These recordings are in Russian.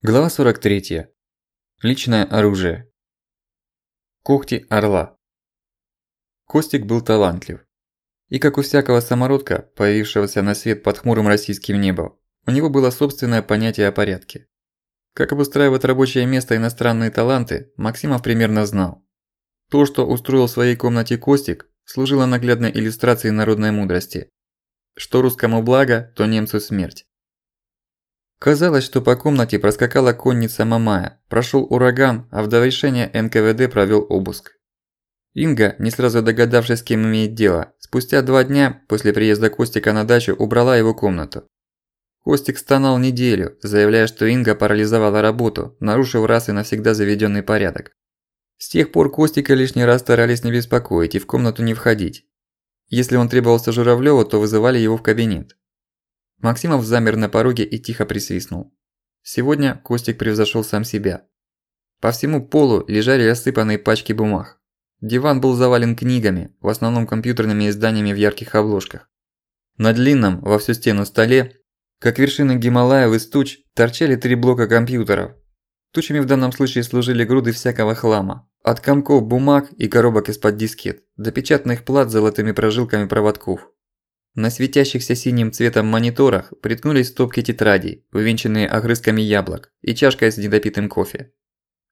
Глава 43. Личное оружие. Когти орла. Костик был талантлив. И как у всякого самородка, появившегося на свет под хмурым российским небом, у него было собственное понятие о порядке. Как обустраивать рабочее место иностранные таланты, Максимов примерно знал. То, что устроил в своей комнате Костик, служило наглядной иллюстрацией народной мудрости. Что русскому благо, то немцу смерть. Казалось, что по комнате проскакала конница Мамая, прошёл ураган, а в довершение НКВД провёл обыск. Инга, не сразу догадавшись, с кем имеет дело, спустя два дня после приезда Костика на дачу убрала его комнату. Костик стонал неделю, заявляя, что Инга парализовала работу, нарушив раз и навсегда заведённый порядок. С тех пор Костика лишний раз старались не беспокоить и в комнату не входить. Если он требовался Журавлёву, то вызывали его в кабинет. Максимов замер на пороге и тихо присвистнул. Сегодня Костик превзошёл сам себя. По всему полу лежали рассыпанные пачки бумаг. Диван был завален книгами, в основном компьютерными изданиями в ярких обложках. На длинном, во всю стену столе, как вершины Гималаев из туч, торчали три блока компьютеров. Тучами в данном случае служили груды всякого хлама. От комков бумаг и коробок из-под дискет, до печатных плат с золотыми прожилками проводков. На светящихся синим цветом мониторах приткнулись стопки тетрадей, увенчанные огрызками яблок, и чашкой с недопитым кофе.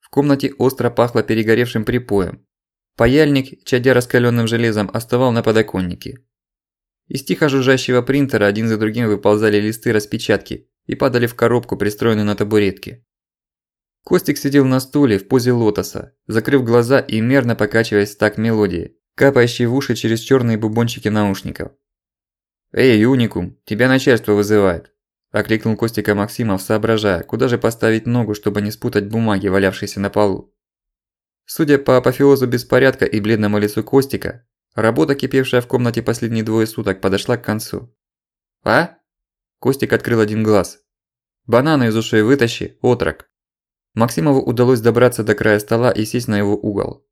В комнате остро пахло перегоревшим припоем. Паяльник, чадя раскалённым железом, оставал на подоконнике. Из тихо жужжащего принтера один за другим выползали листы распечатки и падали в коробку, пристроенную на табуретке. Костик сидел на стуле в позе лотоса, закрыв глаза и мерно покачиваясь так мелодии, капающей в уши через чёрные бубончики наушников. «Эй, Уникум, тебя начальство вызывает!» – окликнул Костика Максимов, соображая, куда же поставить ногу, чтобы не спутать бумаги, валявшиеся на полу. Судя по апофеозу беспорядка и бледному лицу Костика, работа, кипевшая в комнате последние двое суток, подошла к концу. «А?» Костик открыл один глаз. «Бананы из ушей вытащи, отрок!» Максимову удалось добраться до края стола и сесть на его угол.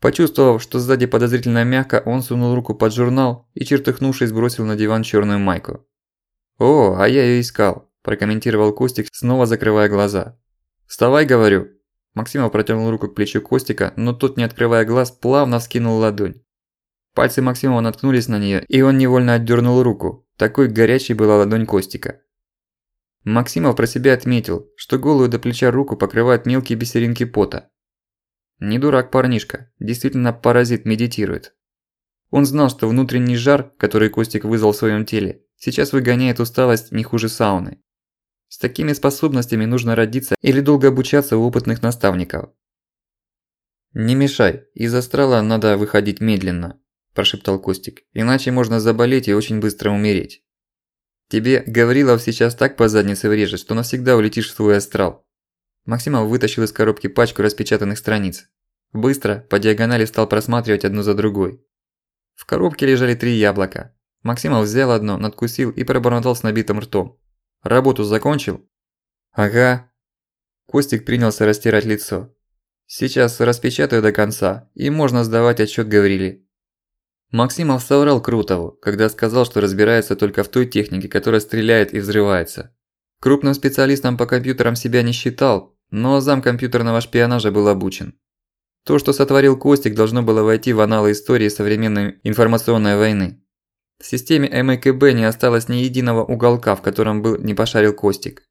Почувствовав, что сзади подозрительно мягко, он сунул руку под журнал и, чертыхнувшись, бросил на диван чёрную майку. «О, а я её искал», – прокомментировал Костик, снова закрывая глаза. «Вставай, говорю». Максимов протянул руку к плечу Костика, но тот, не открывая глаз, плавно вскинул ладонь. Пальцы Максимова наткнулись на неё, и он невольно отдёрнул руку. Такой горячей была ладонь Костика. Максимов про себя отметил, что голую до плеча руку покрывают мелкие бисеринки пота. Не дурак парнишка, действительно паразит медитирует. Он знал, что внутренний жар, который Костик вызвал в своем теле, сейчас выгоняет усталость не хуже сауны. С такими способностями нужно родиться или долго обучаться у опытных наставников. «Не мешай, из астрала надо выходить медленно», – прошептал Костик, – «иначе можно заболеть и очень быстро умереть. Тебе Гаврилов сейчас так по заднице врежет, что навсегда улетишь в свой астрал. Максимов вытащил из коробки пачку распечатанных страниц. Быстро, по диагонали стал просматривать одну за другой. В коробке лежали три яблока. Максимов взял одно, надкусил и пробормотал с набитым ртом. «Работу закончил?» «Ага». Костик принялся растирать лицо. «Сейчас распечатаю до конца, и можно сдавать отчёт Гавриле». Максимов соврал Крутову, когда сказал, что разбирается только в той технике, которая стреляет и взрывается. Крупным специалистом по компьютерам себя не считал, но зам компьютерного шпионажа был обучен. То, что сотворил Костик, должно было войти в аналы истории современной информационной войны. В системе МКБ не осталось ни единого уголка, в котором был не пошарил Костик.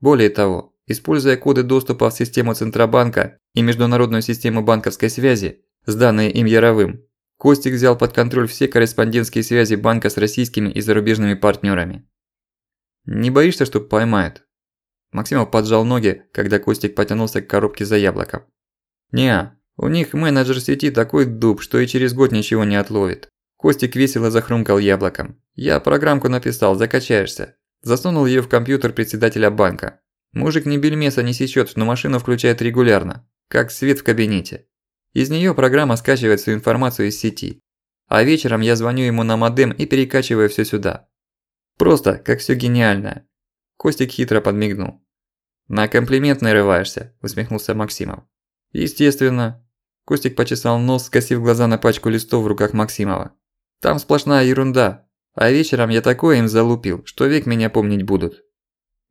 Более того, используя коды доступа в систему Центробанка и международную систему банковской связи, сданные им Яровым, Костик взял под контроль все корреспондентские связи банка с российскими и зарубежными партнерами. Не боишься, что поймают? Максимов поджал ноги, когда Костик потянулся к коробке за яблоком. «Не, у них менеджер сети такой дуб, что и через год ничего не отловит». Костик весело захрумкал яблоком. «Я программку написал, закачаешься». Засунул её в компьютер председателя банка. Мужик ни бельмеса не сечёт, но машину включает регулярно, как свет в кабинете. Из неё программа скачивает всю информацию из сети. А вечером я звоню ему на модем и перекачиваю всё сюда. Просто, как всё гениальное. Костик хитро подмигнул. «На комплимент нарываешься», – усмехнулся Максимов. «Естественно». Костик почесал нос, скосив глаза на пачку листов в руках Максимова. «Там сплошная ерунда. А вечером я такое им залупил, что век меня помнить будут».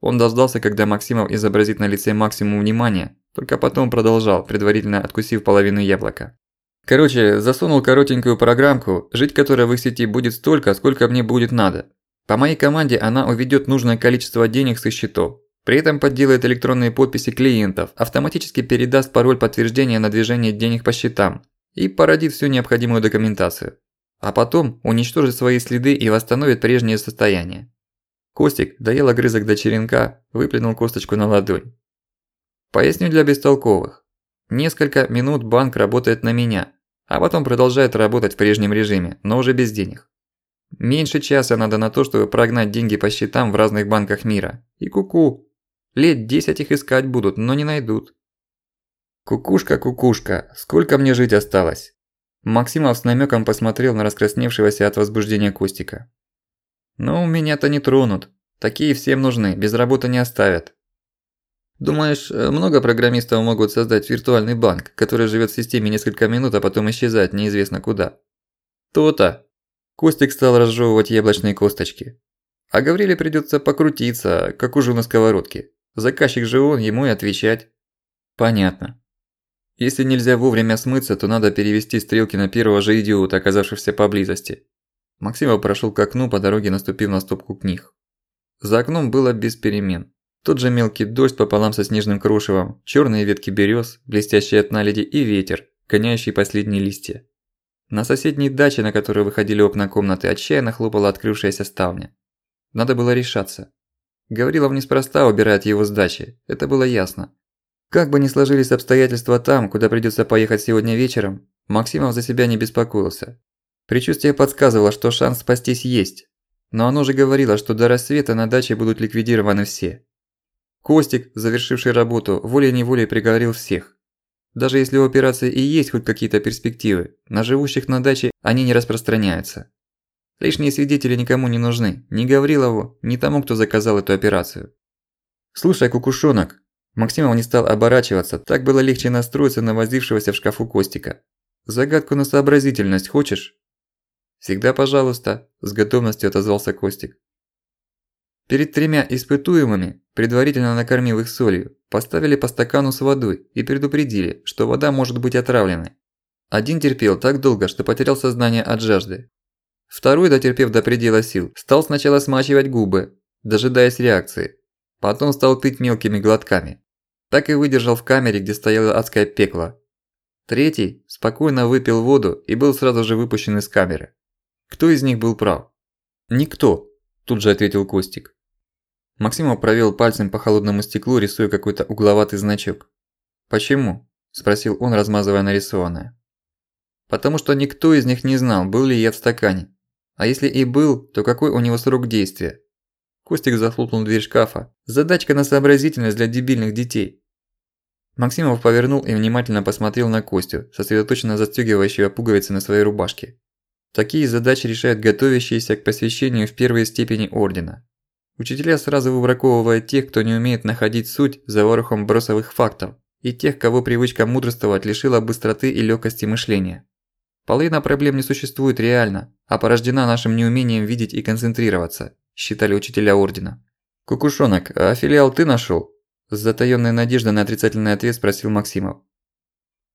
Он дождался, когда Максимов изобразит на лице максимум внимания, только потом продолжал, предварительно откусив половину яблока. Короче, засунул коротенькую программку, жить которой в их сети будет столько, сколько мне будет надо. По моей команде она уведёт нужное количество денег с их счетов. При этом подделает электронные подписи клиентов, автоматически передаст пароль подтверждения на движение денег по счетам и породит всю необходимую документацию. А потом уничтожит свои следы и восстановит прежнее состояние. Костик доел огрызок до черенка, выплюнул косточку на ладонь. Поясню для бестолковых. Несколько минут банк работает на меня, а потом продолжает работать в прежнем режиме, но уже без денег. Меньше часа надо на то, чтобы прогнать деньги по счетам в разных банках мира. И куку. -ку. Лет 10 их искать будут, но не найдут. Кукушка, кукушка, сколько мне жить осталось? Максимов с намёком посмотрел на раскрасневшегося от возбуждения Костика. «Ну, меня-то не тронут. Такие всем нужны, без работы не оставят». «Думаешь, много программистов могут создать виртуальный банк, который живет в системе несколько минут, а потом исчезает неизвестно куда?» «То-то!» Костик стал разжевывать яблочные косточки. «А Гавриле придётся покрутиться, как ужу на сковородке. Заказчик же он, ему и отвечать». «Понятно. Если нельзя вовремя смыться, то надо перевести стрелки на первого же идиота, оказавшегося поблизости. Максимов прошел к окну, по дороге наступив на стопку книг. За окном было без перемен. Тот же мелкий дождь пополам со снежным крушевом, черные ветки берез, блестящие от наледи и ветер, гоняющий последние листья. На соседней даче, на которую выходили окна комнаты, отчаянно хлопала открывшаяся ставня. Надо было решаться. Гаврилов неспроста убирает его с дачи, это было ясно. Как бы ни сложились обстоятельства там, куда придётся поехать сегодня вечером, Максимов за себя не беспокоился. Причувствие подсказывало, что шанс спастись есть. Но оно же говорило, что до рассвета на даче будут ликвидированы все. Костик, завершивший работу, волей-неволей приговорил всех. Даже если у операции и есть хоть какие-то перспективы, на живущих на даче они не распространяются. Лишние свидетели никому не нужны, ни Гаврилову, ни тому, кто заказал эту операцию. «Слушай, кукушонок!» Максимов не стал оборачиваться, так было легче настроиться на возившегося в шкафу Костика. «Загадку на сообразительность хочешь?» «Всегда пожалуйста», – с готовностью отозвался Костик. Перед тремя испытуемыми, предварительно накормив их солью, поставили по стакану с водой и предупредили, что вода может быть отравленной. Один терпел так долго, что потерял сознание от жажды. Второй, дотерпев до предела сил, стал сначала смачивать губы, дожидаясь реакции. Потом стал пить мелкими глотками. Так и выдержал в камере, где стояло адское пекло. Третий спокойно выпил воду и был сразу же выпущен из камеры. Кто из них был прав? Никто, тут же ответил Костик. Максимов провел пальцем по холодному стеклу, рисуя какой-то угловатый значок. «Почему?» – спросил он, размазывая нарисованное. «Потому что никто из них не знал, был ли яд в стакане. А если и был, то какой у него срок действия?» Костик захлопнул дверь шкафа. «Задачка на сообразительность для дебильных детей». Максимов повернул и внимательно посмотрел на Костю, сосредоточенно застёгивающего пуговицы на своей рубашке. Такие задачи решают готовящиеся к посвящению в первые степени ордена. Учителя сразу выбраковывают тех, кто не умеет находить суть за ворохом бросовых фактов, и тех, кого привычка мудрствовать лишила быстроты и легкости мышления. Половина проблем не существует реально, а порождена нашим неумением видеть и концентрироваться, считали учителя ордена. «Кукушонок, а филиал ты нашел? С затаённой надеждой на отрицательный ответ спросил Максимов.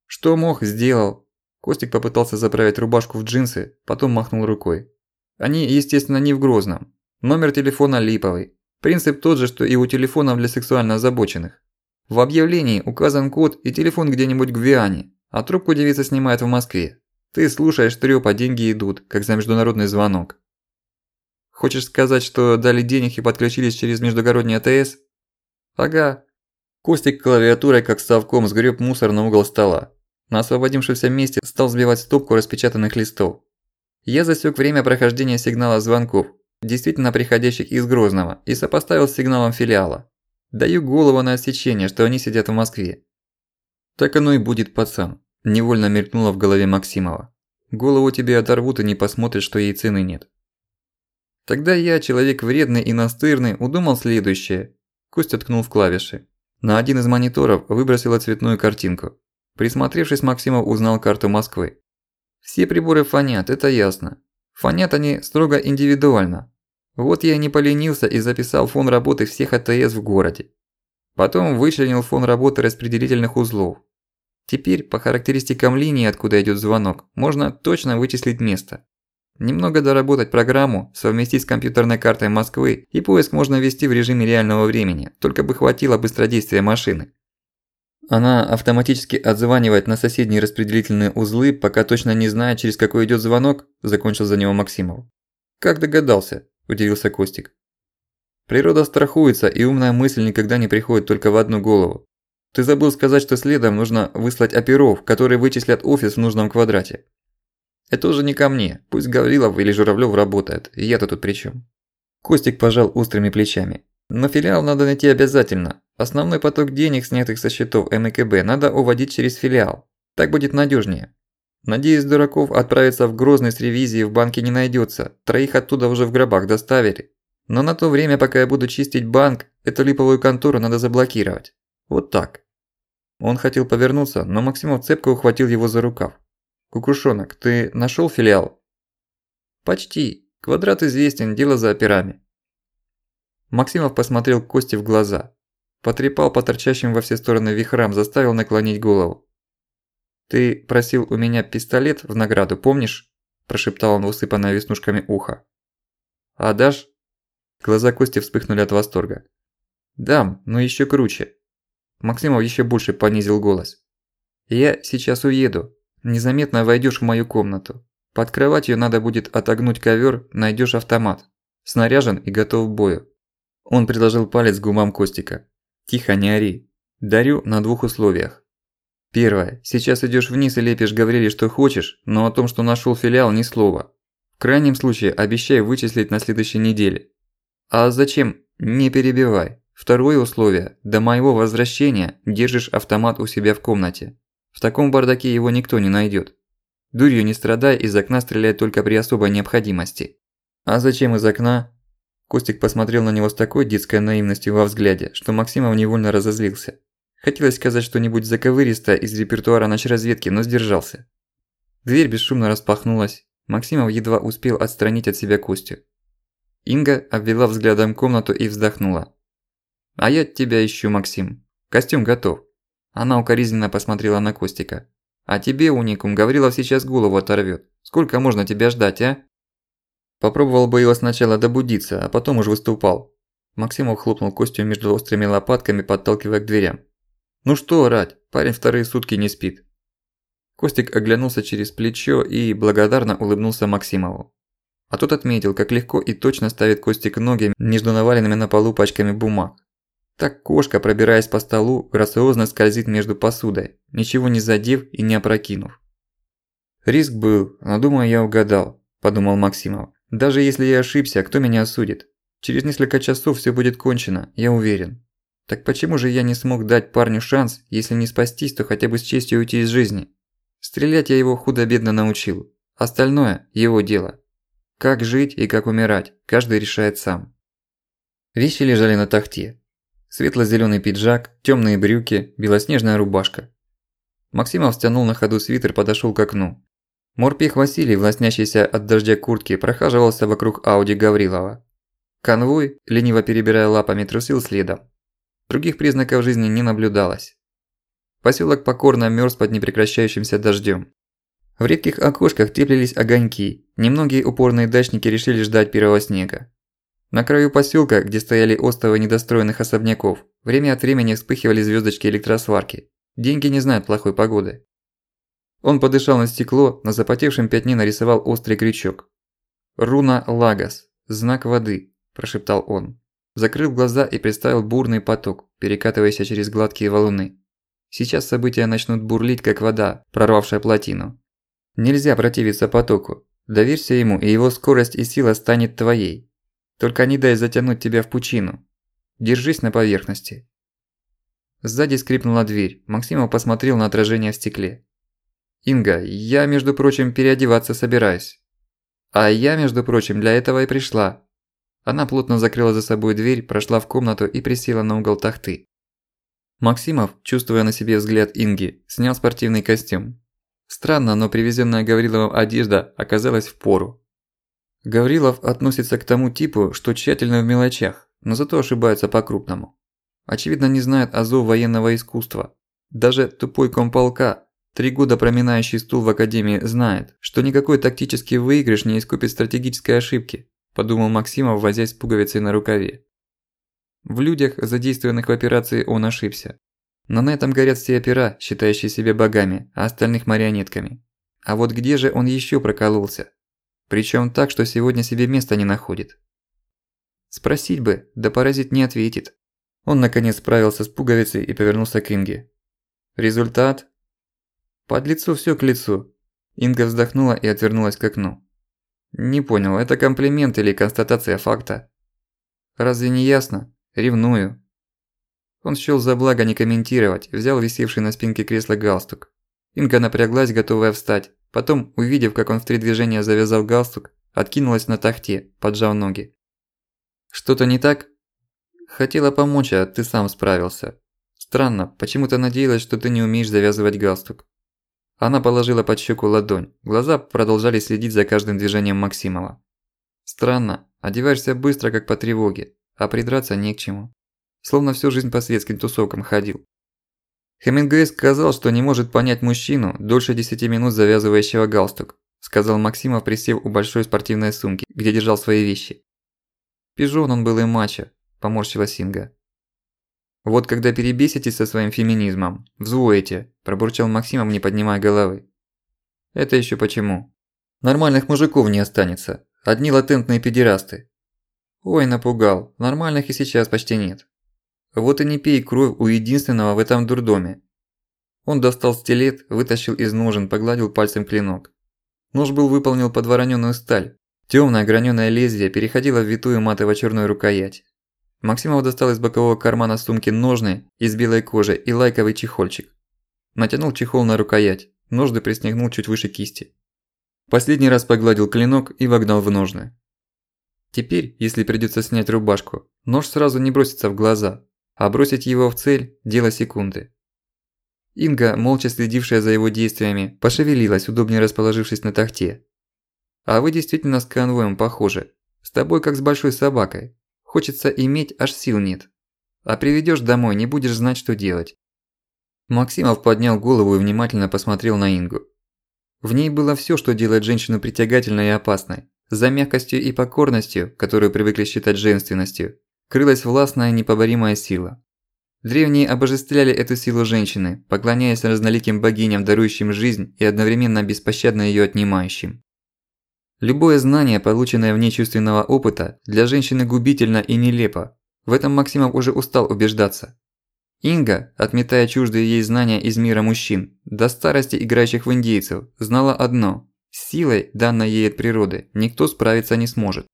«Что мог, сделал. Костик попытался заправить рубашку в джинсы, потом махнул рукой. Они, естественно, не в Грозном. Номер телефона липовый. Принцип тот же, что и у телефонов для сексуально озабоченных. В объявлении указан код и телефон где-нибудь в Гвиане, а трубку девица снимает в Москве. Ты слушаешь трёп, а деньги идут, как за международный звонок. Хочешь сказать, что дали денег и подключились через междугородний АТС? Ага. Костик клавиатурой, как совком, сгреб мусор на угол стола. На освободившемся месте стал сбивать стопку распечатанных листов. Я засек время прохождения сигнала звонков, действительно приходящих из Грозного, и сопоставил с сигналом филиала. Даю голову на отсечение, что они сидят в Москве. Так оно и будет, пацан. Невольно мелькнуло в голове Максимова. Голову тебе оторвут и не посмотрят, что ей цены нет. Тогда я, человек вредный и настырный, удумал следующее. Костя ткнул в клавиши. На один из мониторов выбросила цветную картинку. Присмотревшись, Максимов узнал карту Москвы. Все приборы фонят, это ясно. Фонят они строго индивидуально. Вот я не поленился и записал фон работы всех АТС в городе. Потом вычленил фон работы распределительных узлов. Теперь по характеристикам линии, откуда идёт звонок, можно точно вычислить место. Немного доработать программу, совместить с компьютерной картой Москвы, и поиск можно вести в режиме реального времени, только бы хватило быстродействия машины. Она автоматически отзванивает на соседние распределительные узлы, пока точно не знает, через какой идёт звонок, закончил за него Максимов. Как догадался, удивился Костик. Природа страхуется, и умная мысль никогда не приходит только в одну голову. Ты забыл сказать, что следом нужно выслать оперов, которые вычислят офис в нужном квадрате. Это уже не ко мне, пусть Гаврилов или Журавлёв работает, и я-то тут при чём. Костик пожал острыми плечами. Но филиал надо найти обязательно. Основной поток денег, снятых со счетов МКБ, надо уводить через филиал. Так будет надёжнее. Надеюсь, дураков отправиться в Грозный с ревизией в банке не найдётся. Троих оттуда уже в гробах доставили. Но на то время, пока я буду чистить банк, эту липовую контору надо заблокировать. Вот так. Он хотел повернуться, но Максимов цепко ухватил его за рукав. «Кукушонок, ты нашёл филиал?» «Почти. Квадрат известен, дело за операми». Максимов посмотрел Косте в глаза. Потрепал по торчащим во все стороны вихрам, заставил наклонить голову. «Ты просил у меня пистолет в награду, помнишь?» – прошептал он в усыпанное веснушками ухо. «А дашь?» Глаза Кости вспыхнули от восторга. «Дам, но ещё круче. Максимов еще больше понизил голос. «Я сейчас уеду. Незаметно войдешь в мою комнату. Под кроватью надо будет отогнуть ковер, найдешь автомат. Снаряжен и готов к бою». Он приложил палец к губам Костика. «Тихо, не ори. Дарю на двух условиях. Первое. Сейчас идешь вниз и лепишь Гавриле что хочешь, но о том, что нашел филиал, ни слова. В крайнем случае, обещай вычислить на следующей неделе. А зачем? Не перебивай. Второе условие – до моего возвращения держишь автомат у себя в комнате. В таком бардаке его никто не найдёт. Дурью не страдай, из окна стреляй только при особой необходимости. А зачем из окна? Костик посмотрел на него с такой детской наивностью во взгляде, что Максимов невольно разозлился. Хотелось сказать что-нибудь заковыристое из репертуара ночразведки, но сдержался. Дверь бесшумно распахнулась. Максимов едва успел отстранить от себя Костю. Инга обвела взглядом комнату и вздохнула. «А я тебя ищу, Максим. Костюм готов». Она укоризненно посмотрела на Костика. «А тебе, уникум, Гаврилов сейчас голову оторвёт. Сколько можно тебя ждать, а?» Попробовал бы его сначала добудиться, а потом уж выступал. Максимов хлопнул Костю между острыми лопатками, подталкивая к дверям. «Ну что орать? Парень вторые сутки не спит». Костик оглянулся через плечо и благодарно улыбнулся Максимову. А тот отметил, как легко и точно ставит Костик ноги между наваленными на полу пачками бумаг. Так кошка, пробираясь по столу, грациозно скользит между посудой, ничего не задев и не опрокинув. «Риск был, но думаю, я угадал», – подумал Максимов. «Даже если я ошибся, кто меня осудит? Через несколько часов всё будет кончено, я уверен. Так почему же я не смог дать парню шанс, если не спастись, то хотя бы с честью уйти из жизни? Стрелять я его худо-бедно научил. Остальное – его дело. Как жить и как умирать, каждый решает сам». Вещи лежали на тахте, Светло-зелёный пиджак, тёмные брюки, белоснежная рубашка. Максимов стянул на ходу свитер, подошёл к окну. Морпех Василий, властнящийся от дождя куртки, прохаживался вокруг Ауди Гаврилова. Конвой, лениво перебирая лапами, трусил следом. Других признаков жизни не наблюдалось. Посёлок покорно мёрз под непрекращающимся дождём. В редких окошках теплились огоньки, немногие упорные дачники решили ждать первого снега. На краю посёлка, где стояли остовы недостроенных особняков, время от времени вспыхивали звёздочки электросварки. Деньги не знают плохой погоды. Он подышал на стекло, на запотевшем пятне нарисовал острый крючок. «Руна Лагос. Знак воды», – прошептал он. Закрыл глаза и представил бурный поток, перекатываясь через гладкие валуны. Сейчас события начнут бурлить, как вода, прорвавшая плотину. Нельзя противиться потоку. Доверься ему, и его скорость и сила станет твоей. Только не дай затянуть тебя в пучину. Держись на поверхности. Сзади скрипнула дверь. Максимов посмотрел на отражение в стекле. «Инга, я, между прочим, переодеваться собираюсь». «А я, между прочим, для этого и пришла». Она плотно закрыла за собой дверь, прошла в комнату и присела на угол тахты. Максимов, чувствуя на себе взгляд Инги, снял спортивный костюм. Странно, но привезенная Гавриловым одежда оказалась в пору. Гаврилов относится к тому типу, что тщательно в мелочах, но зато ошибается по-крупному. Очевидно, не знает азов военного искусства. Даже тупой комполка, три года проминающий стул в академии, знает, что никакой тактический выигрыш не искупит стратегической ошибки, подумал Максимов, возясь с пуговицей на рукаве. В людях, задействованных в операции, он ошибся. Но на этом горят все опера, считающие себя богами, а остальных марионетками. А вот где же он еще прокололся? Причем так, что сегодня себе места не находит. Спросить бы, да паразит не ответит. Он наконец справился с пуговицей и повернулся к Инге. Результат? Под лицу все к лицу. Инга вздохнула и отвернулась к окну. Не понял, это комплимент или констатация факта? Разве не ясно? Ревную. Он счёл за благо не комментировать, взял висевший на спинке кресла галстук. Инга напряглась, готовая встать. Потом, увидев, как он в три движения завязал галстук, откинулась на тахте, поджав ноги. «Что-то не так?» «Хотела помочь, а ты сам справился. Странно, почему-то надеялась, что ты не умеешь завязывать галстук». Она положила под щеку ладонь, глаза продолжали следить за каждым движением Максимова. «Странно, одеваешься быстро, как по тревоге, а придраться не к чему. Словно всю жизнь по светским тусовкам ходил. Хемингуэй сказал, что не может понять мужчину, дольше 10 минут завязывающего галстук, сказал Максимов, присев у большой спортивной сумки, где держал свои вещи. Пижон он был и мачо, поморщила Синга. Вот когда перебеситесь со своим феминизмом, взвоите, пробурчал Максимов, не поднимая головы. Это еще почему? Нормальных мужиков не останется, одни латентные педерасты. Ой, напугал, нормальных и сейчас почти нет. Вот и не пей кровь у единственного в этом дурдоме. Он достал стилет, вытащил из ножен, погладил пальцем клинок. Нож был выполнен под воронёную сталь. Тёмное гранёное лезвие переходило в витую матово-чёрную рукоять. Максимов достал из бокового кармана сумки ножны из белой кожи и лайковый чехольчик. Натянул чехол на рукоять, ножды пристегнул чуть выше кисти. Последний раз погладил клинок и вогнал в ножны. Теперь, если придётся снять рубашку, нож сразу не бросится в глаза, а бросить его в цель – дело секунды. Инга, молча следившая за его действиями, пошевелилась, удобнее расположившись на тахте. «А вы действительно с конвоем похожи. С тобой как с большой собакой. Хочется иметь, аж сил нет. А приведёшь домой, не будешь знать, что делать». Максимов поднял голову и внимательно посмотрел на Ингу. В ней было всё, что делает женщину притягательной и опасной. За мягкостью и покорностью, которую привыкли считать женственностью, крылась властная непоборимая сила. Древние обожествляли эту силу женщины, поклоняясь разноликим богиням, дарующим жизнь и одновременно беспощадно её отнимающим. Любое знание, полученное вне чувственного опыта, для женщины губительно и нелепо. В этом Максимов уже устал убеждаться. Инга, отметая чуждые ей знания из мира мужчин, до старости играющих в индейцев, знала одно – с силой, данной ей от природы, никто справиться не сможет.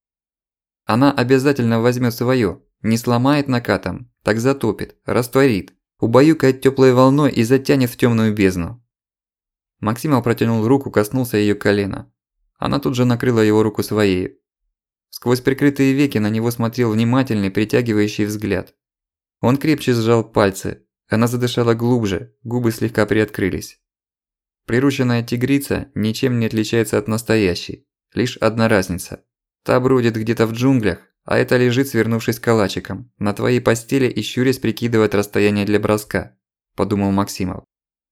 Она обязательно возьмет своё, не сломает накатом, так затопит, растворит, убаюкает теплой волной и затянет в темную бездну. Максимов протянул руку, коснулся ее колена. Она тут же накрыла его руку своей. Сквозь прикрытые веки на него смотрел внимательный, притягивающий взгляд. Он крепче сжал пальцы. Она задышала глубже, губы слегка приоткрылись. Прирученная тигрица ничем не отличается от настоящей. Лишь одна разница. Та бродит где-то в джунглях, а это лежит, свернувшись калачиком, на твоей постели и щурясь прикидывает расстояние для броска», – подумал Максимов.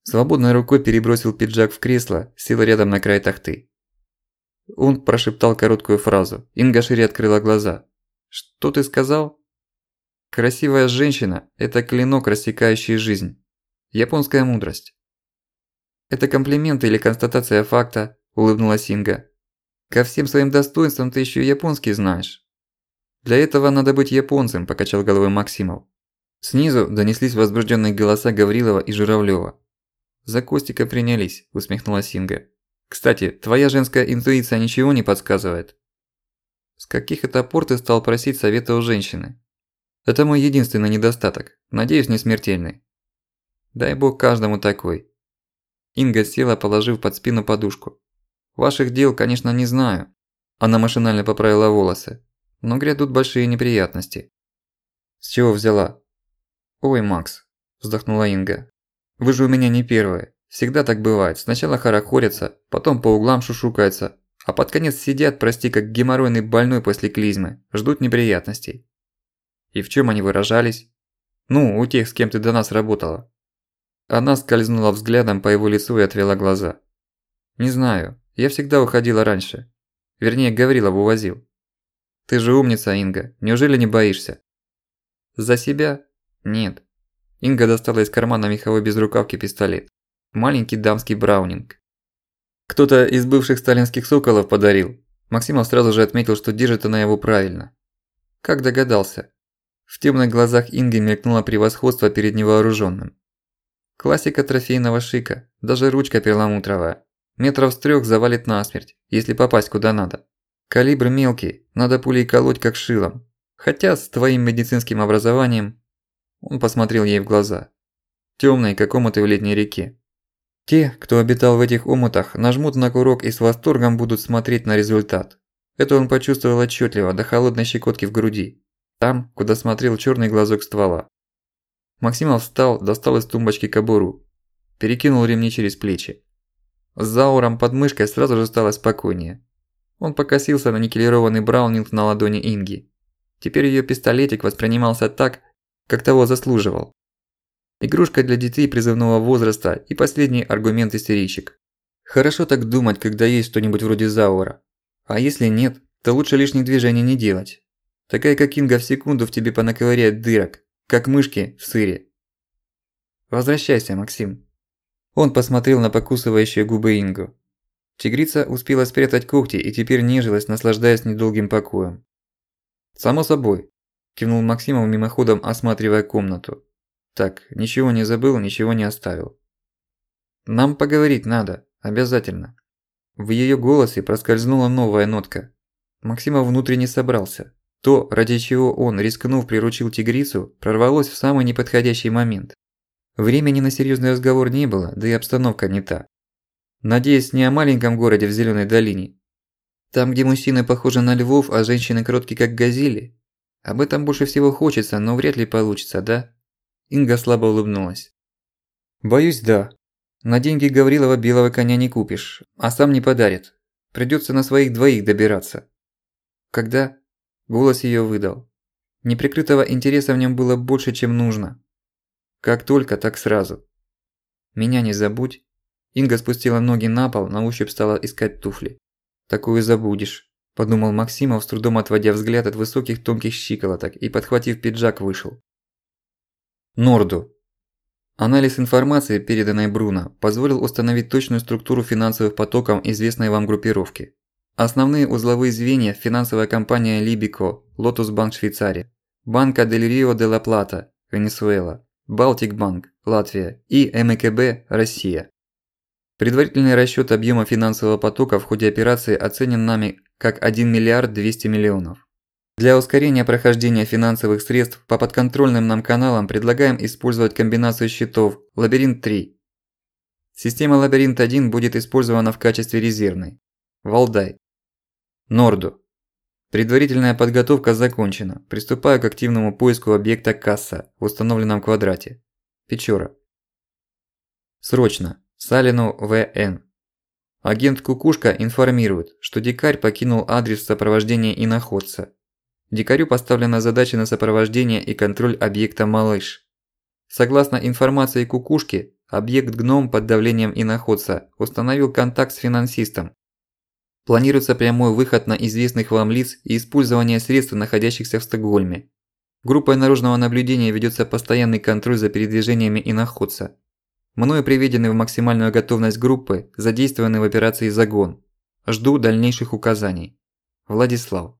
Свободной рукой перебросил пиджак в кресло, сел рядом на край тахты. Он прошептал короткую фразу. Инга шире открыла глаза. «Что ты сказал?» «Красивая женщина – это клинок, рассекающий жизнь. Японская мудрость». «Это комплимент или констатация факта?» – улыбнулась Инга. «Ко всем своим достоинствам ты ещё японский знаешь». «Для этого надо быть японцем», – покачал головой Максимов. Снизу донеслись возбужденные голоса Гаврилова и Журавлёва. «За Костика принялись», – усмехнулась Инга. «Кстати, твоя женская интуиция ничего не подсказывает?» «С каких это пор ты стал просить совета у женщины?» «Это мой единственный недостаток. Надеюсь, не смертельный». «Дай бог каждому такой». Инга села, положив под спину подушку. «Ваших дел, конечно, не знаю». Она машинально поправила волосы но грядут большие неприятности. С чего взяла? Ой, Макс, вздохнула Инга. Вы же у меня не первые. Всегда так бывает. Сначала хорохорятся, потом по углам шушукаются, А под конец сидят, прости, как геморройный больной после клизмы, ждут неприятностей. И в чем они выражались? Ну, у тех, с кем ты до нас работала. Она скользнула взглядом по его лицу и отвела глаза. Не знаю, я всегда уходила раньше. Вернее, Гаврилов увозил. Ты же умница, Инга, неужели не боишься? За себя? Нет. Инга достала из кармана меховой безрукавки пистолет. Маленький дамский браунинг. Кто-то из бывших сталинских соколов подарил. Максимов сразу же отметил, что держит она его правильно. Как догадался. В темных глазах Инги мелькнуло превосходство перед невооруженным. Классика трофейного шика, даже ручка перламутровая. Метров с трёх завалит насмерть, если попасть куда надо. Калибр мелкий, надо пулей колоть как шилом. Хотя с твоим медицинским образованием... Он посмотрел ей в глаза. Тёмные, как омуты в летней реке. Те, кто обитал в этих омутах, нажмут на курок и с восторгом будут смотреть на результат. Это он почувствовал отчетливо до холодной щекотки в груди. Там, куда смотрел черный глазок ствола. Максимов встал, достал из тумбочки кобуру. Перекинул ремни через плечи. С зауром под мышкой сразу же стало спокойнее. Он покосился на никелированный браунинг на ладони Инги. Теперь её пистолетик воспринимался так, как того заслуживал. Игрушка для детей призывного возраста и последний аргумент истеричек. Хорошо так думать, когда есть что-нибудь вроде Заура. А если нет, то лучше лишних движений не делать. Такая как Инга в секунду в тебе понаковыряет дырок, как мышки в сыре. Возвращайся, Максим. Он посмотрел на покусывающие губы Ингу. Тигрица успела спрятать когти и теперь нежилась, наслаждаясь недолгим покоем. «Само собой», – кивнул Максимов мимоходом, осматривая комнату. Так, ничего не забыл, ничего не оставил. Нам поговорить надо, обязательно. В её голосе проскользнула новая нотка. Максимов внутренне собрался. То, ради чего он, рискнув, приручил тигрицу, прорвалось в самый неподходящий момент. Времени на серьёзный разговор не было, да и обстановка не та. Надеюсь, не о маленьком городе в Зелёной долине. Там, где мужчины похожи на львов, а женщины кроткие, как газели. Об этом больше всего хочется, но вряд ли получится, да? Инга слабо улыбнулась. «Боюсь, да. На деньги Гаврилова белого коня не купишь, а сам не подарит. Придётся на своих двоих добираться». «Когда?» – голос её выдал. Неприкрытого интереса в нём было больше, чем нужно. «Как только, так сразу». «Меня не забудь». Инга спустила ноги на пол, на ощупь стала искать туфли. «Такую забудешь», – подумал Максимов, с трудом отводя взгляд от высоких тонких щиколоток и, подхватив пиджак, вышел. Норду. Анализ информации, переданной Бруно, позволил установить точную структуру финансовых потоков известной вам группировки. Основные узловые звенья – финансовая компания Либико, Lotus Банк Швейцария, Банка Дель Рио де ла Плата, Венесуэла, Балтик Банк, Латвия и МКБ, Россия. Предварительный расчёт объема финансового потока в ходе операции оценен нами как 1 миллиард 200 миллионов. Для ускорения прохождения финансовых средств по подконтрольным нам каналам предлагаем использовать комбинацию счетов «Лабиринт-3». Система «Лабиринт-1» будет использована в качестве резервной. Валдай. Норду. Предварительная подготовка закончена. Приступаю к активному поиску объекта касса в установленном квадрате. Печора. Срочно. Салину В.Н. Агент Кукушка информирует, что дикарь покинул адрес сопровождения иноходца Дикарю поставлена задача на сопровождение и контроль объекта «Малыш». Согласно информации Кукушки, объект «Гном» под давлением иноходца установил контакт с финансистом. Планируется прямой выход на известных вам лиц и использование средств, находящихся в Стокгольме. Группой наружного наблюдения ведется постоянный контроль за передвижениями иноходца. Мною приведены в максимальную готовность группы, задействованы в операции «Загон». Жду дальнейших указаний. Владислав.